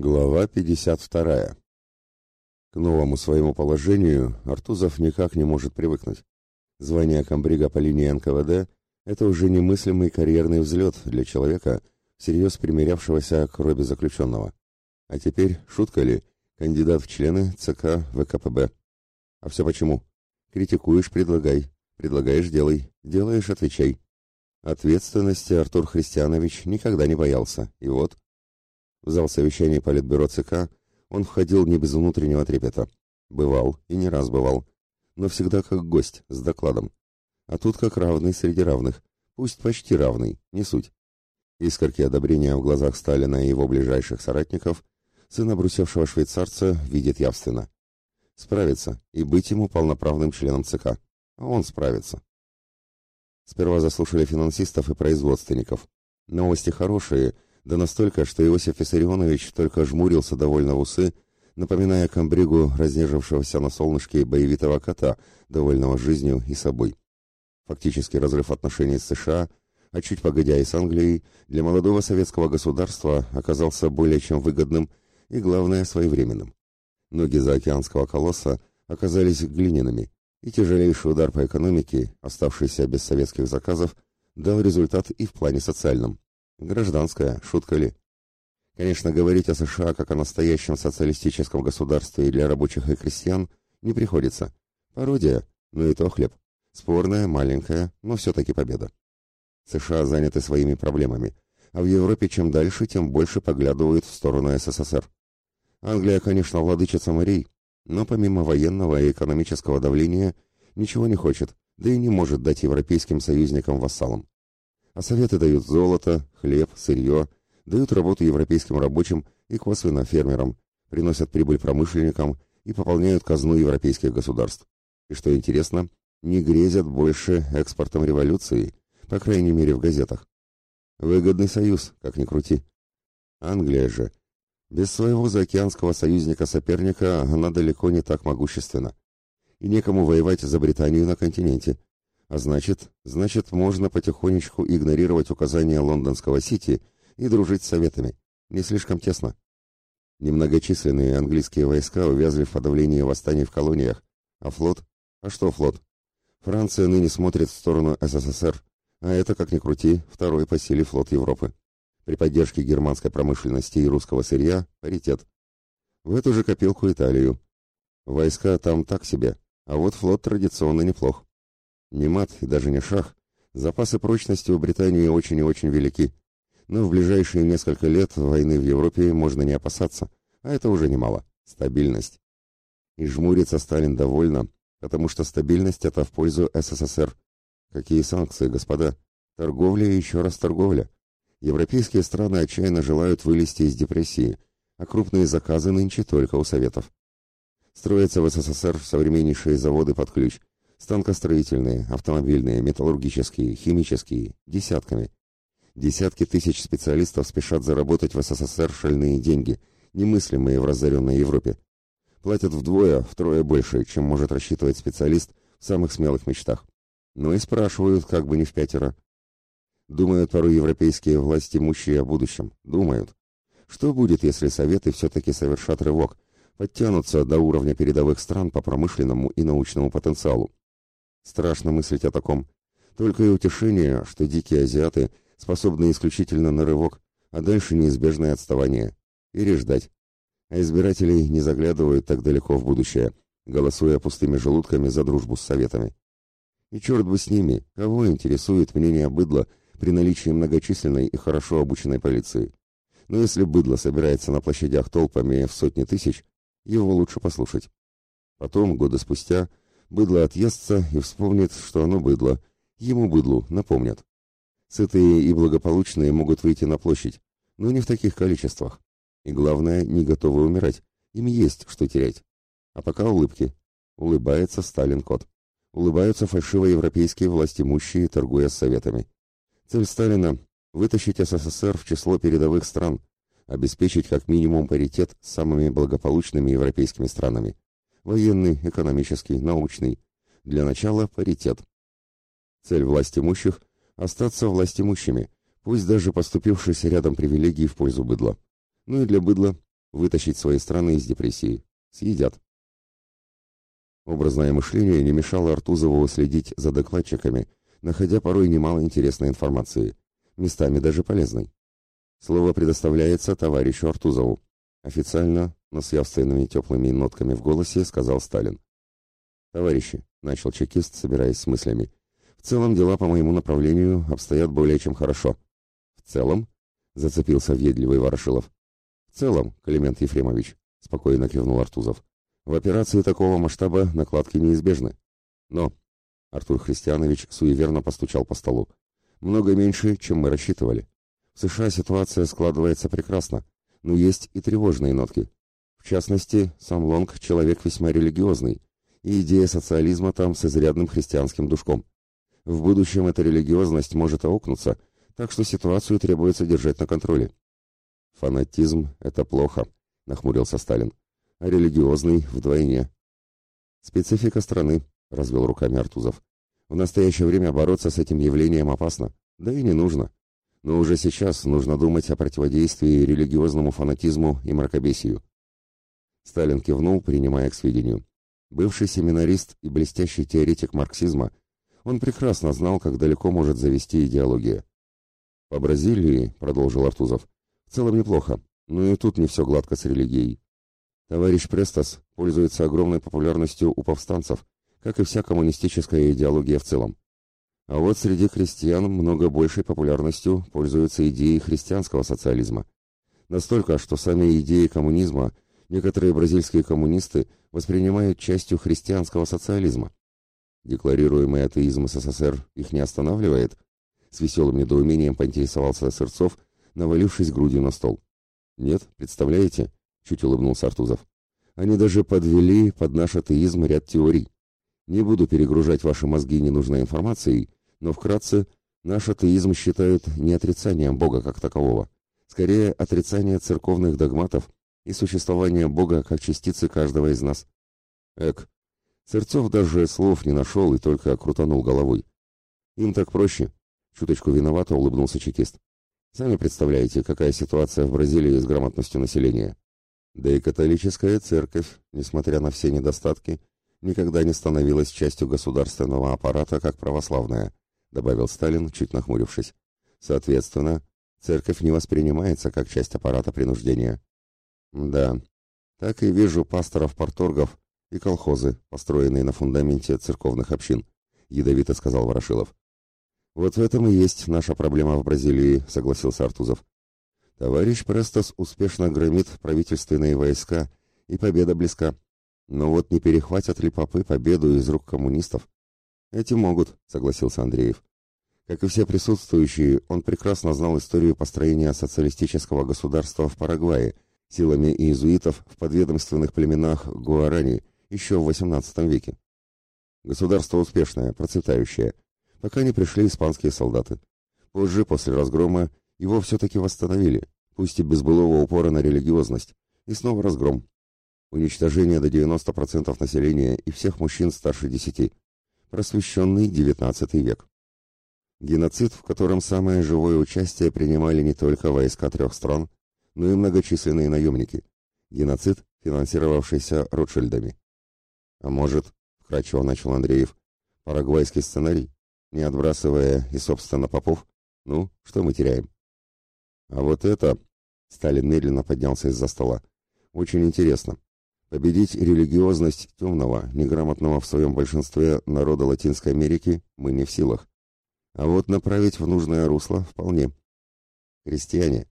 Глава 52. К новому своему положению Артузов никак не может привыкнуть. Звание комбрига по линии НКВД – это уже немыслимый карьерный взлет для человека, всерьез примирявшегося к робе заключенного. А теперь, шутка ли, кандидат в члены ЦК ВКПБ. А все почему? Критикуешь – предлагай, предлагаешь – делай, делаешь – отвечай. Ответственности Артур Христианович никогда не боялся, и вот – в зал совещаний Политбюро ЦК он входил не без внутреннего трепета. Бывал, и не раз бывал, но всегда как гость, с докладом. А тут как равный среди равных, пусть почти равный, не суть. Искорки одобрения в глазах Сталина и его ближайших соратников сын обрусевшего швейцарца видит явственно. Справится, и быть ему полноправным членом ЦК. А он справится. Сперва заслушали финансистов и производственников. Новости хорошие — да настолько, что Иосиф Виссарионович только жмурился довольно в усы, напоминая комбригу разнежившегося на солнышке боевитого кота, довольного жизнью и собой. Фактически разрыв отношений с США, а чуть погодя и с Англией, для молодого советского государства оказался более чем выгодным и, главное, своевременным. Ноги заокеанского колосса оказались глиняными, и тяжелейший удар по экономике, оставшийся без советских заказов, дал результат и в плане социальном. Гражданская, шутка ли? Конечно, говорить о США как о настоящем социалистическом государстве для рабочих и крестьян не приходится. Пародия, но и то хлеб. Спорная, маленькая, но все-таки победа. США заняты своими проблемами, а в Европе чем дальше, тем больше поглядывают в сторону СССР. Англия, конечно, владычица морей, но помимо военного и экономического давления ничего не хочет, да и не может дать европейским союзникам-вассалам. А советы дают золото, хлеб, сырье, дают работу европейским рабочим и косвенно фермерам, приносят прибыль промышленникам и пополняют казну европейских государств. И что интересно, не грезят больше экспортом революции, по крайней мере в газетах. Выгодный союз, как ни крути. Англия же. Без своего заокеанского союзника-соперника она далеко не так могущественна. И некому воевать за Британию на континенте. А значит, значит, можно потихонечку игнорировать указания лондонского Сити и дружить с советами. Не слишком тесно. Немногочисленные английские войска увязли в подавлении восстаний в колониях. А флот? А что флот? Франция ныне смотрит в сторону СССР, а это, как ни крути, второй по силе флот Европы. При поддержке германской промышленности и русского сырья – паритет. В эту же копилку Италию. Войска там так себе, а вот флот традиционно неплох. Не мат и даже не шах. Запасы прочности у Британии очень и очень велики. Но в ближайшие несколько лет войны в Европе можно не опасаться. А это уже немало. Стабильность. И жмурится Сталин довольно, потому что стабильность это в пользу СССР. Какие санкции, господа? Торговля и еще раз торговля. Европейские страны отчаянно желают вылезти из депрессии, а крупные заказы нынче только у Советов. Строятся в СССР современнейшие заводы под ключ, Станкостроительные, автомобильные, металлургические, химические, десятками. Десятки тысяч специалистов спешат заработать в СССР шальные деньги, немыслимые в разоренной Европе. Платят вдвое, втрое больше, чем может рассчитывать специалист в самых смелых мечтах. Но и спрашивают, как бы не в пятеро. Думают порой европейские власти имущие о будущем. Думают. Что будет, если Советы все-таки совершат рывок, подтянутся до уровня передовых стран по промышленному и научному потенциалу? Страшно мыслить о таком. Только и утешение, что дикие азиаты способны исключительно на рывок, а дальше неизбежное отставание. Или ждать. А избиратели не заглядывают так далеко в будущее, голосуя пустыми желудками за дружбу с советами. И черт бы с ними, кого интересует мнение быдла при наличии многочисленной и хорошо обученной полиции. Но если быдло собирается на площадях толпами в сотни тысяч, его лучше послушать. Потом, годы спустя, Быдло отъестся и вспомнит, что оно быдло. Ему быдлу напомнят. Сытые и благополучные могут выйти на площадь, но не в таких количествах. И главное, не готовы умирать. Им есть что терять. А пока улыбки. Улыбается Сталин-кот. Улыбаются фальшиво-европейские властимущие, торгуя с советами. Цель Сталина – вытащить СССР в число передовых стран, обеспечить как минимум паритет с самыми благополучными европейскими странами военный, экономический, научный. Для начала паритет. Цель власть имущих – остаться власть имущими, пусть даже поступившись рядом привилегий в пользу быдла. Ну и для быдла вытащить свои страны из депрессии. Съедят. Образное мышление не мешало Артузову следить за докладчиками, находя порой немало интересной информации, местами даже полезной. Слово предоставляется товарищу Артузову. Официально, но с явственными теплыми нотками в голосе, сказал Сталин. «Товарищи», — начал чекист, собираясь с мыслями, — «в целом дела по моему направлению обстоят более чем хорошо». «В целом?» — зацепился въедливый Ворошилов. «В целом, Климент Ефремович», — спокойно кивнул Артузов, — «в операции такого масштаба накладки неизбежны. Но...» — Артур Христианович суеверно постучал по столу. «Много меньше, чем мы рассчитывали. В США ситуация складывается прекрасно, но есть и тревожные нотки. В частности, сам Лонг — человек весьма религиозный, и идея социализма там с изрядным христианским душком. В будущем эта религиозность может аукнуться, так что ситуацию требуется держать на контроле. «Фанатизм — это плохо», — нахмурился Сталин, — «а религиозный — вдвойне». «Специфика страны», — развел руками Артузов. «В настоящее время бороться с этим явлением опасно, да и не нужно. Но уже сейчас нужно думать о противодействии религиозному фанатизму и мракобесию». Сталин кивнул, принимая к сведению. Бывший семинарист и блестящий теоретик марксизма, он прекрасно знал, как далеко может завести идеология. «По Бразилии», — продолжил Артузов, — «в целом неплохо, но и тут не все гладко с религией. Товарищ Престас пользуется огромной популярностью у повстанцев, как и вся коммунистическая идеология в целом. А вот среди крестьян много большей популярностью пользуются идеи христианского социализма. Настолько, что сами идеи коммунизма некоторые бразильские коммунисты воспринимают частью христианского социализма. Декларируемый атеизм СССР их не останавливает? С веселым недоумением поинтересовался Сырцов, навалившись грудью на стол. Нет, представляете? Чуть улыбнулся Артузов. Они даже подвели под наш атеизм ряд теорий. Не буду перегружать ваши мозги ненужной информацией, но вкратце, наш атеизм считают не отрицанием Бога как такового, скорее отрицание церковных догматов и существование Бога как частицы каждого из нас. Эк, Сырцов даже слов не нашел и только крутанул головой. Им так проще. Чуточку виновато улыбнулся чекист. Сами представляете, какая ситуация в Бразилии с грамотностью населения. Да и католическая церковь, несмотря на все недостатки, никогда не становилась частью государственного аппарата как православная, добавил Сталин, чуть нахмурившись. Соответственно, церковь не воспринимается как часть аппарата принуждения. Да, так и вижу пасторов-порторгов и колхозы, построенные на фундаменте церковных общин, ядовито сказал Ворошилов. Вот в этом и есть наша проблема в Бразилии, согласился Артузов. Товарищ Престос успешно громит правительственные войска, и победа близка. Но вот не перехватят ли попы победу из рук коммунистов? Эти могут, согласился Андреев. Как и все присутствующие, он прекрасно знал историю построения социалистического государства в Парагвае – силами иезуитов в подведомственных племенах Гуарани еще в XVIII веке. Государство успешное, процветающее, пока не пришли испанские солдаты. Позже, после разгрома, его все-таки восстановили, пусть и без былого упора на религиозность, и снова разгром. Уничтожение до 90% населения и всех мужчин старше 10. Просвещенный XIX век. Геноцид, в котором самое живое участие принимали не только войска трех стран, но и многочисленные наемники. Геноцид, финансировавшийся Ротшильдами. А может, вкратчиво начал Андреев, парагвайский сценарий, не отбрасывая и, собственно, попов? Ну, что мы теряем? А вот это... Сталин медленно поднялся из-за стола. Очень интересно. Победить религиозность темного, неграмотного в своем большинстве народа Латинской Америки мы не в силах. А вот направить в нужное русло вполне. Крестьяне,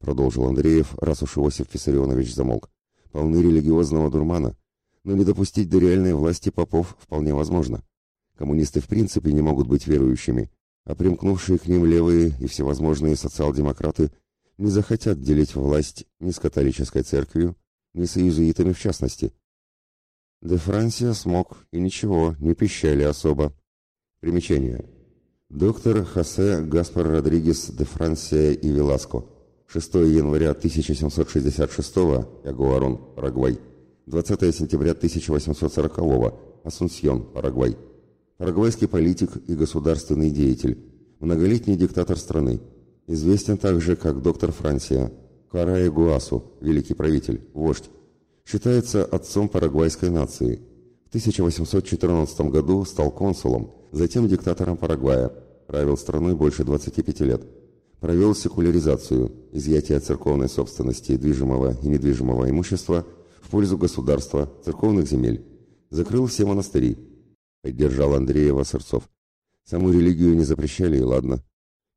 продолжил Андреев, раз уж Иосиф Виссарионович замолк, полны религиозного дурмана, но не допустить до реальной власти попов вполне возможно. Коммунисты в принципе не могут быть верующими, а примкнувшие к ним левые и всевозможные социал-демократы не захотят делить власть ни с католической церковью, ни с иезуитами в частности. Де Франсия смог, и ничего, не пищали особо. Примечание. Доктор Хосе Гаспар Родригес де Франсия и Веласко. 6 января 1766-го Ягуарон, Парагвай. 20 сентября 1840-го Асунсьон, Парагвай. Парагвайский политик и государственный деятель. Многолетний диктатор страны. Известен также как доктор Франсия. Карае Гуасу, великий правитель, вождь. Считается отцом парагвайской нации. В 1814 году стал консулом, затем диктатором Парагвая, правил страной больше 25 лет. Провел секуляризацию, изъятие церковной собственности движимого и недвижимого имущества в пользу государства, церковных земель. Закрыл все монастыри. Поддержал Андреева Сырцов. Саму религию не запрещали, и ладно.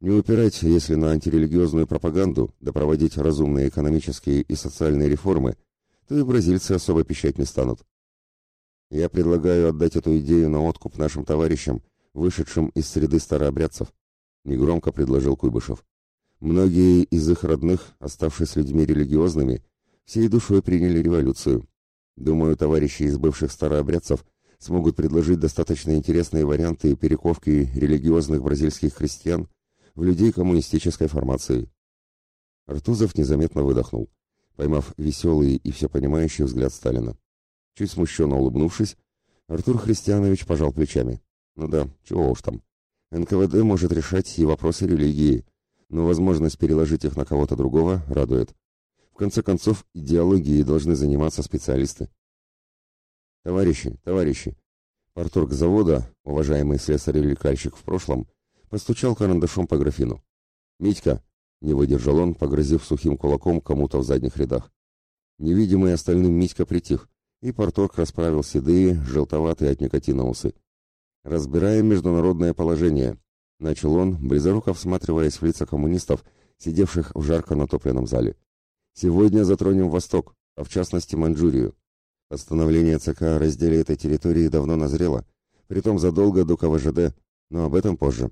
Не упирать, если на антирелигиозную пропаганду, да проводить разумные экономические и социальные реформы, то и бразильцы особо пищать не станут. Я предлагаю отдать эту идею на откуп нашим товарищам, вышедшим из среды старообрядцев, негромко предложил Куйбышев. Многие из их родных, оставшись людьми религиозными, всей душой приняли революцию. Думаю, товарищи из бывших старообрядцев смогут предложить достаточно интересные варианты перековки религиозных бразильских христиан в людей коммунистической формации. Артузов незаметно выдохнул, поймав веселый и все понимающий взгляд Сталина. Чуть смущенно улыбнувшись, Артур Христианович пожал плечами. Ну да, чего уж там. НКВД может решать и вопросы религии, но возможность переложить их на кого-то другого радует. В конце концов, идеологией должны заниматься специалисты. Товарищи, товарищи, Парторг завода, уважаемый слесарь-лекальщик в прошлом, Постучал карандашом по графину. «Митька!» — не выдержал он, погрозив сухим кулаком кому-то в задних рядах. Невидимый остальным Митька притих, и порторг расправил седые, желтоватые от никотина усы. «Разбираем международное положение», — начал он, близоруко всматриваясь в лица коммунистов, сидевших в жарко натопленном зале. «Сегодня затронем Восток, а в частности Маньчжурию. Постановление ЦК о разделе этой территории давно назрело, притом задолго до КВЖД, но об этом позже.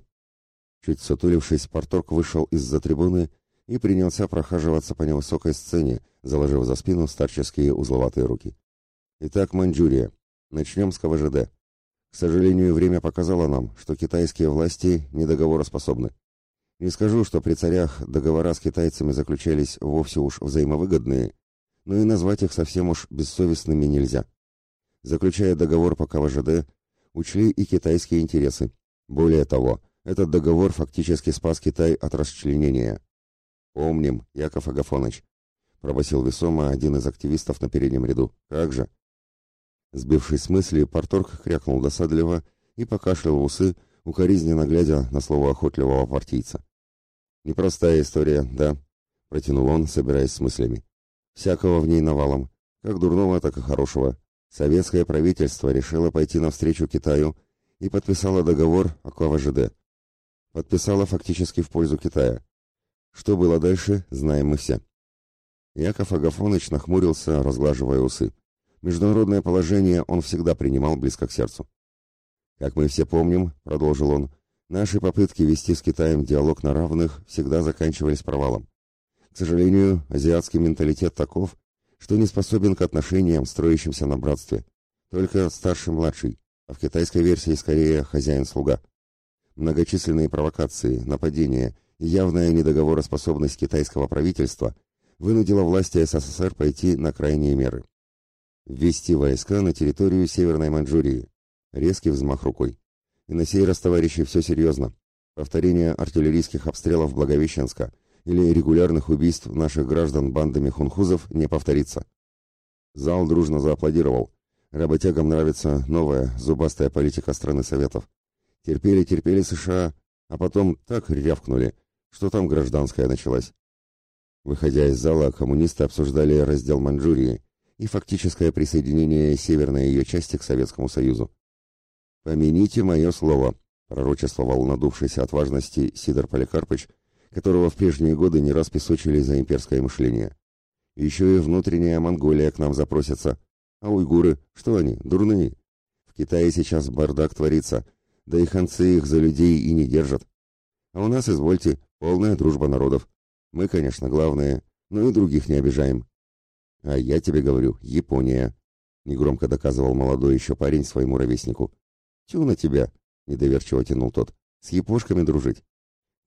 Чуть сутулившись, Порторг вышел из-за трибуны и принялся прохаживаться по невысокой сцене, заложив за спину старческие узловатые руки. Итак, Маньчжурия. Начнем с КВЖД. К сожалению, время показало нам, что китайские власти недоговороспособны. Не скажу, что при царях договора с китайцами заключались вовсе уж взаимовыгодные, но и назвать их совсем уж бессовестными нельзя. Заключая договор по КВЖД, учли и китайские интересы. Более того, этот договор фактически спас Китай от расчленения. «Помним, Яков Агафонович», — пробасил весомо один из активистов на переднем ряду. «Как же?» Сбившись с мысли, Порторг крякнул досадливо и покашлял в усы, укоризненно глядя на слово охотливого партийца. «Непростая история, да», — протянул он, собираясь с мыслями. «Всякого в ней навалом, как дурного, так и хорошего. Советское правительство решило пойти навстречу Китаю и подписало договор о КВЖД подписала фактически в пользу Китая. Что было дальше, знаем мы все. Яков Агафоныч нахмурился, разглаживая усы. Международное положение он всегда принимал близко к сердцу. «Как мы все помним», — продолжил он, — «наши попытки вести с Китаем диалог на равных всегда заканчивались провалом. К сожалению, азиатский менталитет таков, что не способен к отношениям, строящимся на братстве. Только старший-младший, а в китайской версии скорее хозяин-слуга. Многочисленные провокации, нападения и явная недоговороспособность китайского правительства вынудила власти СССР пойти на крайние меры. Ввести войска на территорию Северной Маньчжурии. Резкий взмах рукой. И на сей раз, товарищи, все серьезно. Повторение артиллерийских обстрелов Благовещенска или регулярных убийств наших граждан бандами хунхузов не повторится. Зал дружно зааплодировал. Работягам нравится новая, зубастая политика страны Советов. Терпели-терпели США, а потом так рявкнули, что там гражданская началась. Выходя из зала, коммунисты обсуждали раздел Маньчжурии и фактическое присоединение северной ее части к Советскому Союзу. «Помяните мое слово», — пророчествовал надувшийся от важности Сидор Поликарпыч, которого в прежние годы не раз песочили за имперское мышление. Еще и внутренняя Монголия к нам запросится. А уйгуры, что они, дурные? В Китае сейчас бардак творится, да и ханцы их за людей и не держат. А у нас, извольте, полная дружба народов. Мы, конечно, главные, но и других не обижаем. А я тебе говорю, Япония, негромко доказывал молодой еще парень своему ровеснику. Тю на тебя, недоверчиво тянул тот. С япошками дружить.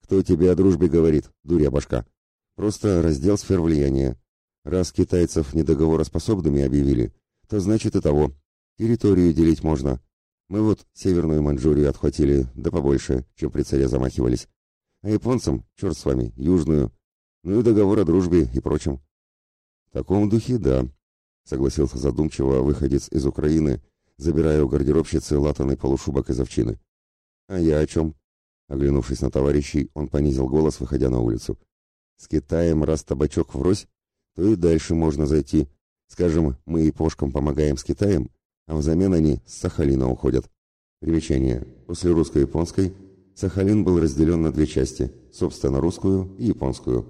Кто тебе о дружбе говорит, дуря башка? Просто раздел сфер влияния. Раз китайцев недоговороспособными объявили, то значит и того. Территорию делить можно, мы вот Северную Маньчжурию отхватили, да побольше, чем при царе замахивались. А японцам, черт с вами, Южную. Ну и договор о дружбе и прочем. Таком духе, да, согласился задумчиво выходец из Украины, забирая у гардеробщицы латанный полушубок из овчины. А я о чем? Оглянувшись на товарищей, он понизил голос, выходя на улицу. С Китаем раз табачок врозь, то и дальше можно зайти. Скажем, мы и пошкам помогаем с Китаем, а взамен они с Сахалина уходят. Примечание. После русско-японской Сахалин был разделен на две части, собственно, русскую и японскую.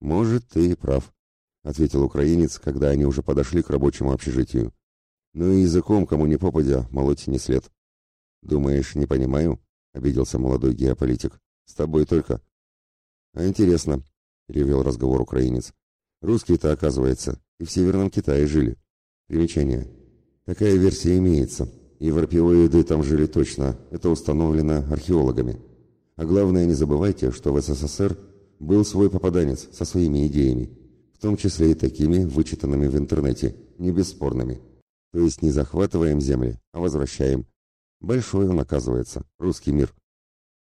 «Может, ты и прав», — ответил украинец, когда они уже подошли к рабочему общежитию. «Ну и языком, кому не попадя, молоть не след». «Думаешь, не понимаю?» — обиделся молодой геополитик. «С тобой только». «А интересно», — ревел разговор украинец. «Русские-то, оказывается, и в Северном Китае жили». Примечание. Такая версия имеется. Европеоиды там жили точно, это установлено археологами. А главное, не забывайте, что в СССР был свой попаданец со своими идеями, в том числе и такими, вычитанными в интернете, не бесспорными. То есть не захватываем земли, а возвращаем. Большой он, оказывается, русский мир.